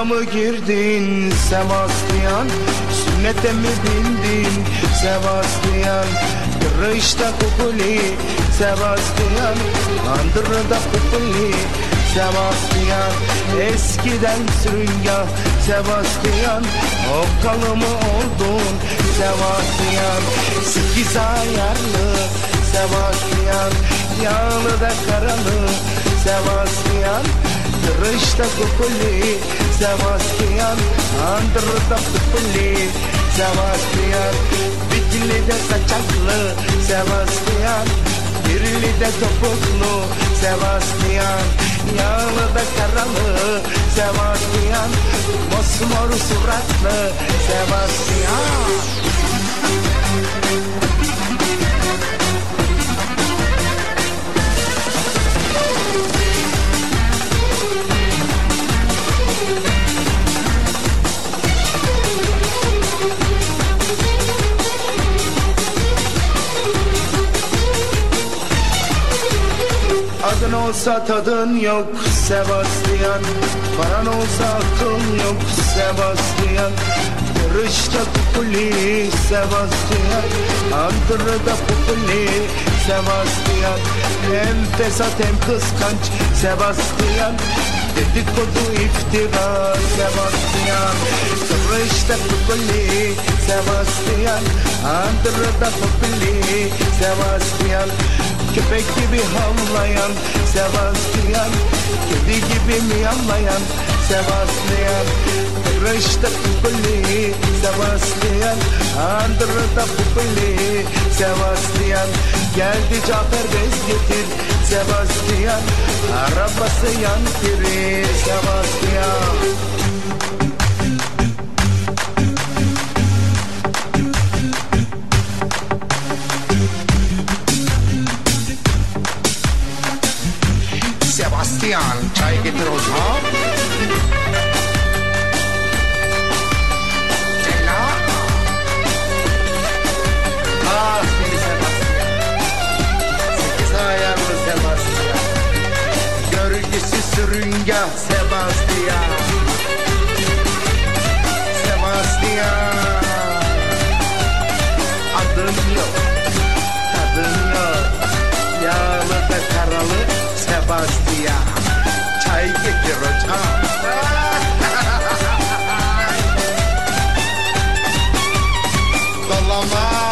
Sıraya mı girdin Sebastian Sünnete mi bindin Sebastian Kırışta kukuli Sebastian Andırda kukuli Sebastian Eskiden sürünga Sebastian Okkalı mı oldun Sebastian Sekiz ayarlı Sebastian Yağlı da karalı Sebastian Kırışta kukuli Sebastian Andırda kukuli Sebastian Bitli de saçaklı Sebastian Birli de topuklu Sebastian Yağlı da karalı Sebastian Mosmor suratlı Sebastian Adın olsa tadın yok Sebastian. Paran olsa akıl yok Sebastian. Yarışta kukuli Sebastian. Andırda kukuli Sebastian. Hem fesat hem kıskanç Sebastian. Dedikodu iftira Sebastian. Yarışta kukuli Sebastian. Andırda kukuli Sebastian Köpek gibi havlayan Sebastian. Kedi gibi miyavlayan Sebastian. Kırışta kukuli Sebastian. Andırda kukuli Sebastian. Geldi Cafer bez getir Sebastian. Arabası yan kiri Sebastian Sebastian çay getir hocam. Ceylan. Ah seni Sebastian. Sekiz ayarlı Sebastian. Gölgesi sürünga Sebastian. Sebastian. Take it, give it up. the Lamar.